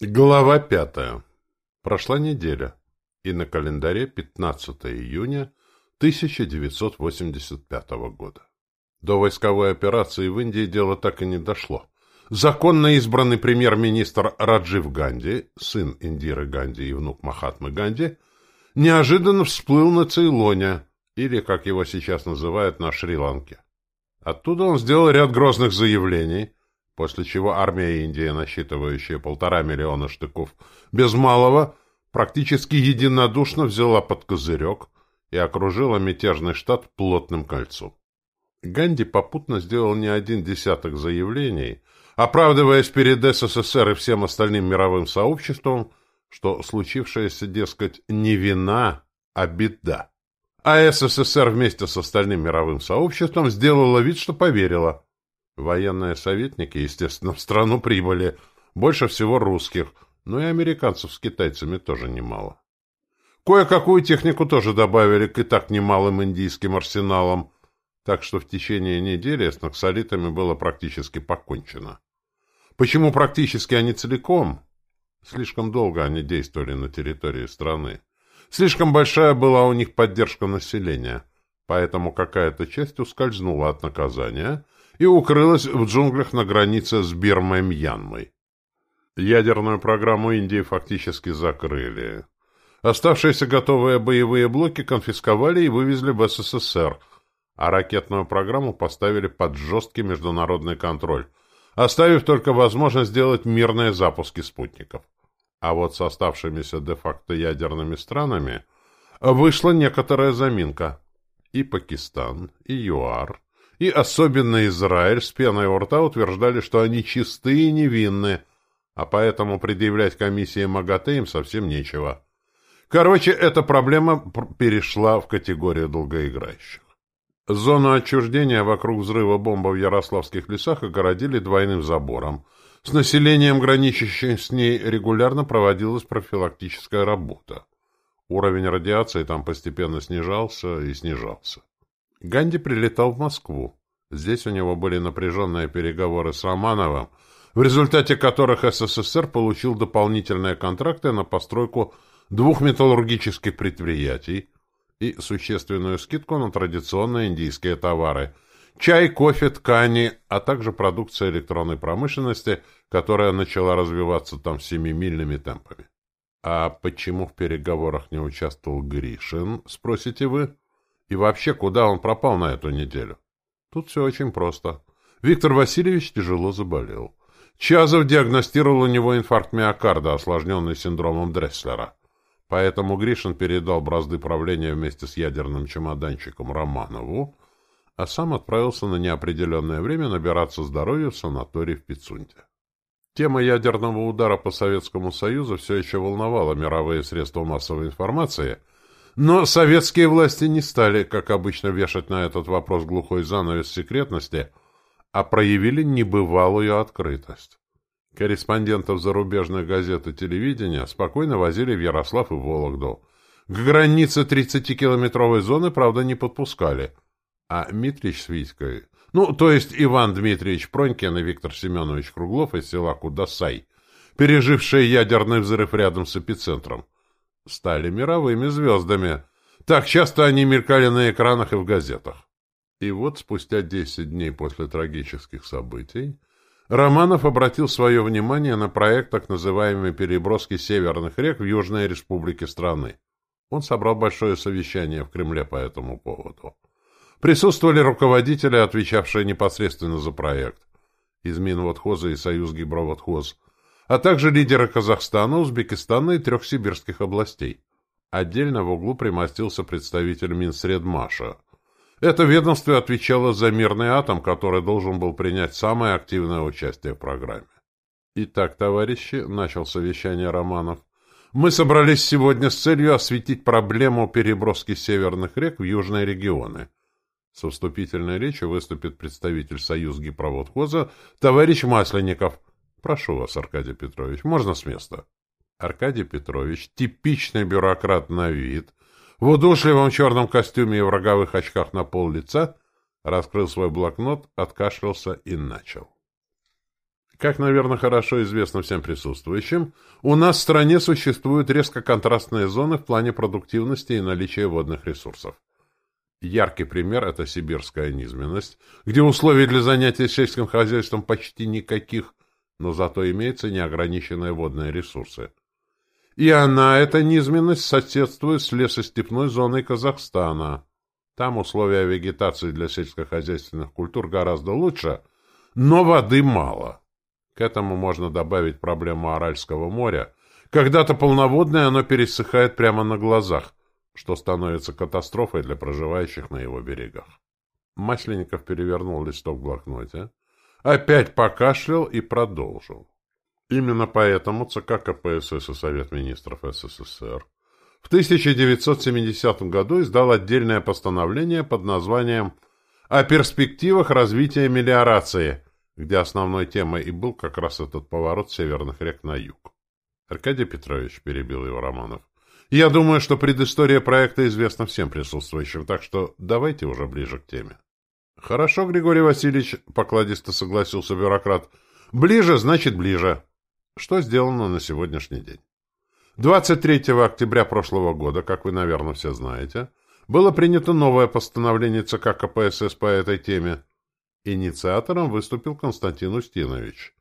Глава пятая. Прошла неделя, и на календаре 15 июня 1985 года. До войсковой операции в Индии дело так и не дошло. Законно избранный премьер-министр Раджив Ганди, сын Индиры Ганди и внук Махатмы Ганди, неожиданно всплыл на Цейлоне, или, как его сейчас называют, на Шри-Ланке. Оттуда он сделал ряд грозных заявлений – после чего армия Индии, насчитывающая полтора миллиона штыков, без малого, практически единодушно взяла под козырек и окружила мятежный штат плотным кольцом. Ганди попутно сделал не один десяток заявлений, оправдываясь перед СССР и всем остальным мировым сообществом, что случившееся, дескать, не вина, а беда. А СССР вместе с остальным мировым сообществом сделала вид, что поверила – Военные советники, естественно, в страну прибыли. Больше всего русских, но и американцев с китайцами тоже немало. Кое-какую технику тоже добавили к и так немалым индийским арсеналам, так что в течение недели с наксолитами было практически покончено. Почему практически, а не целиком? Слишком долго они действовали на территории страны. Слишком большая была у них поддержка населения, поэтому какая-то часть ускользнула от наказания – и укрылась в джунглях на границе с Бирмой-Мьянмой. Ядерную программу Индии фактически закрыли. Оставшиеся готовые боевые блоки конфисковали и вывезли в СССР, а ракетную программу поставили под жесткий международный контроль, оставив только возможность сделать мирные запуски спутников. А вот с оставшимися де-факто ядерными странами вышла некоторая заминка. И Пакистан, и ЮАР, и особенно Израиль с пеной у рта утверждали, что они чисты и невинны, а поэтому предъявлять комиссии МАГАТЭ им совсем нечего. Короче, эта проблема перешла в категорию долгоиграющих. Зону отчуждения вокруг взрыва бомбы в Ярославских лесах огородили двойным забором. С населением, граничащим с ней, регулярно проводилась профилактическая работа. Уровень радиации там постепенно снижался и снижался. Ганди прилетал в Москву. Здесь у него были напряженные переговоры с Романовым, в результате которых СССР получил дополнительные контракты на постройку двух металлургических предприятий и существенную скидку на традиционные индийские товары – чай, кофе, ткани, а также продукция электронной промышленности, которая начала развиваться там семимильными темпами. А почему в переговорах не участвовал Гришин, спросите вы? И вообще, куда он пропал на эту неделю? Тут все очень просто. Виктор Васильевич тяжело заболел. Чазов диагностировал у него инфаркт миокарда, осложненный синдромом Дресслера. Поэтому Гришин передал бразды правления вместе с ядерным чемоданчиком Романову, а сам отправился на неопределенное время набираться здоровья в санаторий в Пицунте. Тема ядерного удара по Советскому Союзу все еще волновала мировые средства массовой информации – но советские власти не стали, как обычно, вешать на этот вопрос глухой занавес секретности, а проявили небывалую открытость. Корреспондентов зарубежных газет и телевидения спокойно возили в Ярослав и Вологду. К границе 30-километровой зоны, правда, не подпускали. А Митрич с Витькой... Ну, то есть Иван Дмитриевич Пронькин и Виктор Семенович Круглов из села Кудасай, пережившие ядерный взрыв рядом с эпицентром, стали мировыми звездами. Так часто они мелькали на экранах и в газетах. И вот спустя десять дней после трагических событий Романов обратил свое внимание на проект так называемой переброски северных рек в Южные республики страны. Он собрал большое совещание в Кремле по этому поводу. Присутствовали руководители, отвечавшие непосредственно за проект. Из Минводхоза и Союз Гиброводхоз – а также лидеры Казахстана, Узбекистана и трех сибирских областей. Отдельно в углу примостился представитель Минсредмаша. Это ведомство отвечало за мирный атом, который должен был принять самое активное участие в программе. Итак, товарищи, начал совещание Романов, мы собрались сегодня с целью осветить проблему переброски северных рек в южные регионы. Со вступительной речью выступит представитель Союз гипроводхоза товарищ Масленников – Прошу вас, Аркадий Петрович, можно с места? Аркадий Петрович, типичный бюрократ на вид, в удушливом черном костюме и в роговых очках на пол лица, раскрыл свой блокнот, откашлялся и начал. Как, наверное, хорошо известно всем присутствующим, у нас в стране существуют резко контрастные зоны в плане продуктивности и наличия водных ресурсов. Яркий пример – это сибирская низменность, где условий для занятия сельским хозяйством почти никаких, но зато имеются неограниченные водные ресурсы. И она, эта низменность, соседствует с лесостепной зоной Казахстана. Там условия вегетации для сельскохозяйственных культур гораздо лучше, но воды мало. К этому можно добавить проблему Аральского моря. Когда-то полноводное оно пересыхает прямо на глазах, что становится катастрофой для проживающих на его берегах. Масленников перевернул листок в блокноте, опять покашлял и продолжил. Именно поэтому ЦК КПСС и Совет министров СССР в 1970 году издал отдельное постановление под названием «О перспективах развития мелиорации», где основной темой и был как раз этот поворот северных рек на юг. Аркадий Петрович, перебил его Романов, я думаю, что предыстория проекта известна всем присутствующим, так что давайте уже ближе к теме. Хорошо, Григорий Васильевич, покладисто согласился бюрократ. Ближе, значит, ближе. Что сделано на сегодняшний день? 23 октября прошлого года, как вы, наверное, все знаете, было принято новое постановление ЦК КПСС по этой теме. Инициатором выступил Константин Устинович.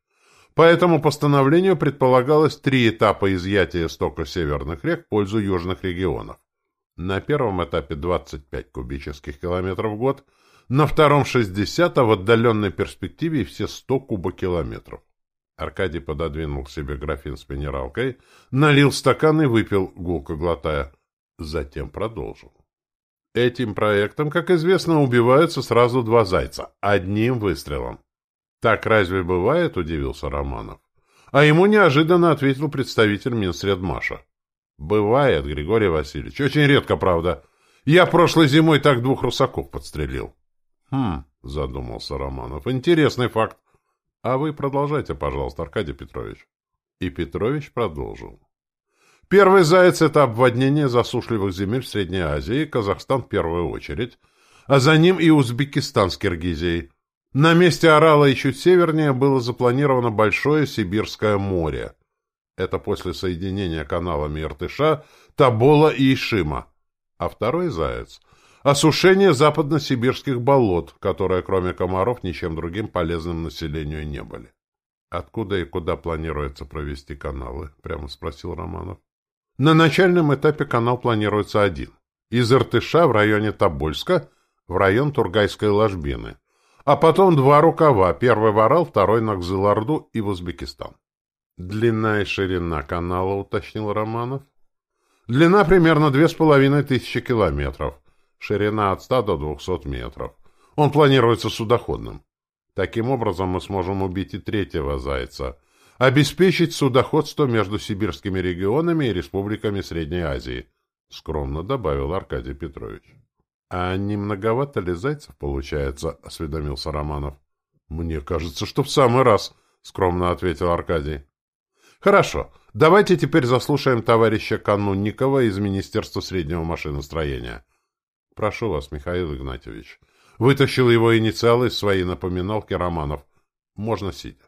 По этому постановлению предполагалось три этапа изъятия стока северных рек в пользу южных регионов. На первом этапе 25 кубических километров в год, на втором 60, а в отдаленной перспективе все 100 кубокилометров. Аркадий пододвинул к себе графин с минералкой, налил стакан и выпил, гулко глотая. Затем продолжил. Этим проектом, как известно, убиваются сразу два зайца, одним выстрелом. Так разве бывает, удивился Романов. А ему неожиданно ответил представитель Минсредмаша. Бывает, Григорий Васильевич, очень редко, правда. Я прошлой зимой так двух русаков подстрелил. Хм, задумался Романов. Интересный факт. А вы продолжайте, пожалуйста, Аркадий Петрович. И Петрович продолжил. Первый заяц – это обводнение засушливых земель в Средней Азии, Казахстан в первую очередь, а за ним и Узбекистан с Киргизией. На месте Орала и чуть севернее было запланировано Большое Сибирское море. Это после соединения каналами Иртыша, Табола и Ишима. А второй заяц – осушение западно-сибирских болот, которые, кроме комаров, ничем другим полезным населению не были. «Откуда и куда планируется провести каналы?» – прямо спросил Романов. На начальном этапе канал планируется один. Из Иртыша в районе Тобольска в район Тургайской ложбины – а потом два рукава, первый в Орал, второй на Кзыларду и в Узбекистан. Длина и ширина канала, уточнил Романов. Длина примерно две с половиной тысячи километров, ширина от ста до двухсот метров. Он планируется судоходным. Таким образом мы сможем убить и третьего зайца, обеспечить судоходство между сибирскими регионами и республиками Средней Азии, скромно добавил Аркадий Петрович. — А не многовато ли зайцев получается? — осведомился Романов. — Мне кажется, что в самый раз, — скромно ответил Аркадий. — Хорошо. Давайте теперь заслушаем товарища Канунникова из Министерства среднего машиностроения. — Прошу вас, Михаил Игнатьевич. Вытащил его инициалы из своей напоминалки Романов. Можно сидя.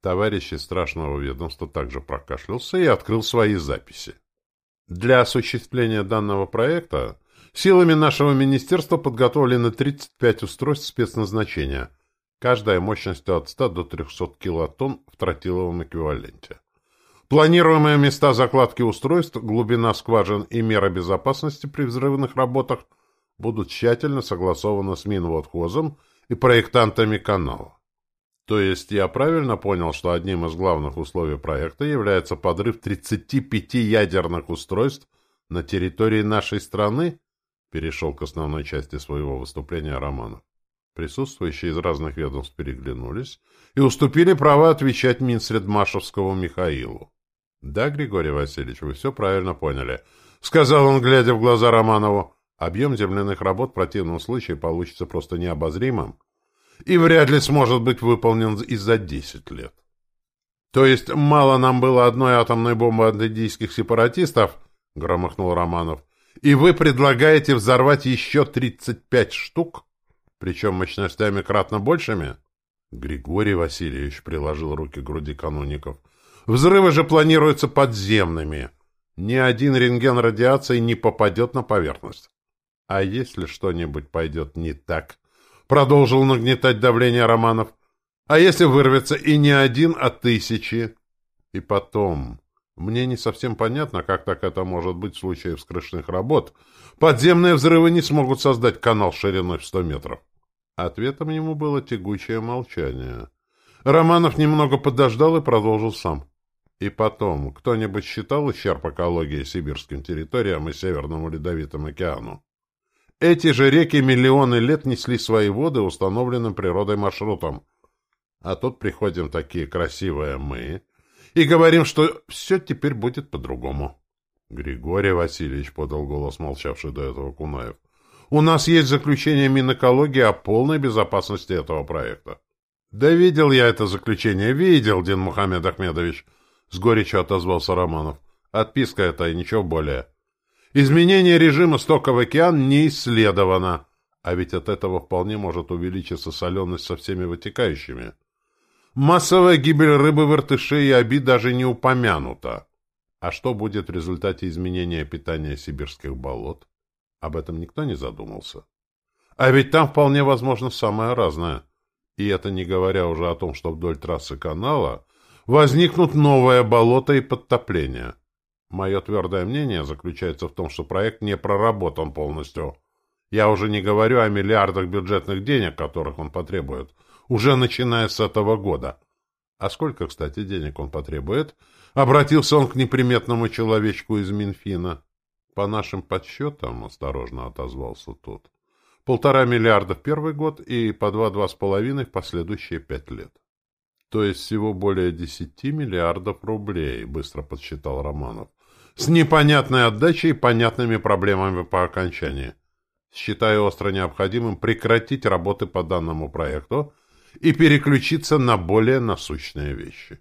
Товарищ из страшного ведомства также прокашлялся и открыл свои записи. Для осуществления данного проекта Силами нашего министерства подготовлено 35 устройств спецназначения, каждая мощностью от 100 до 300 килотонн в тротиловом эквиваленте. Планируемые места закладки устройств, глубина скважин и мера безопасности при взрывных работах будут тщательно согласованы с Минводхозом и проектантами канала. То есть я правильно понял, что одним из главных условий проекта является подрыв 35 ядерных устройств на территории нашей страны? перешел к основной части своего выступления Романов. Присутствующие из разных ведомств переглянулись и уступили право отвечать Минсредмашевскому Михаилу. — Да, Григорий Васильевич, вы все правильно поняли, — сказал он, глядя в глаза Романову. Объем земляных работ в противном случае получится просто необозримым и вряд ли сможет быть выполнен и за десять лет. То есть мало нам было одной атомной бомбы от индийских сепаратистов, — громыхнул Романов, — и вы предлагаете взорвать еще 35 штук, причем мощностями кратно большими? Григорий Васильевич приложил руки к груди каноников. Взрывы же планируются подземными. Ни один рентген радиации не попадет на поверхность. А если что-нибудь пойдет не так? Продолжил нагнетать давление Романов. А если вырвется и не один, а тысячи? И потом... Мне не совсем понятно, как так это может быть в случае вскрышных работ. Подземные взрывы не смогут создать канал шириной в сто метров. Ответом ему было тягучее молчание. Романов немного подождал и продолжил сам. И потом, кто-нибудь считал ущерб экологии сибирским территориям и Северному Ледовитому океану? Эти же реки миллионы лет несли свои воды установленным природой маршрутом. А тут приходим такие красивые мы и говорим, что все теперь будет по-другому. Григорий Васильевич подал голос, молчавший до этого Кунаев. У нас есть заключение Минэкологии о полной безопасности этого проекта. Да видел я это заключение, видел, Дин Мухаммед Ахмедович, с горечью отозвался Романов. Отписка это и ничего более. Изменение режима стока в океан не исследовано, а ведь от этого вполне может увеличиться соленость со всеми вытекающими. Массовая гибель рыбы, вертышей и обид даже не упомянута. А что будет в результате изменения питания сибирских болот? Об этом никто не задумался. А ведь там вполне возможно самое разное. И это не говоря уже о том, что вдоль трассы канала возникнут новые болота и подтопления. Мое твердое мнение заключается в том, что проект не проработан полностью. Я уже не говорю о миллиардах бюджетных денег, которых он потребует, уже начиная с этого года. А сколько, кстати, денег он потребует? Обратился он к неприметному человечку из Минфина. По нашим подсчетам, осторожно отозвался тот, полтора миллиарда в первый год и по два-два с половиной в последующие пять лет. То есть всего более десяти миллиардов рублей, быстро подсчитал Романов. С непонятной отдачей и понятными проблемами по окончании. Считаю остро необходимым прекратить работы по данному проекту и переключиться на более насущные вещи.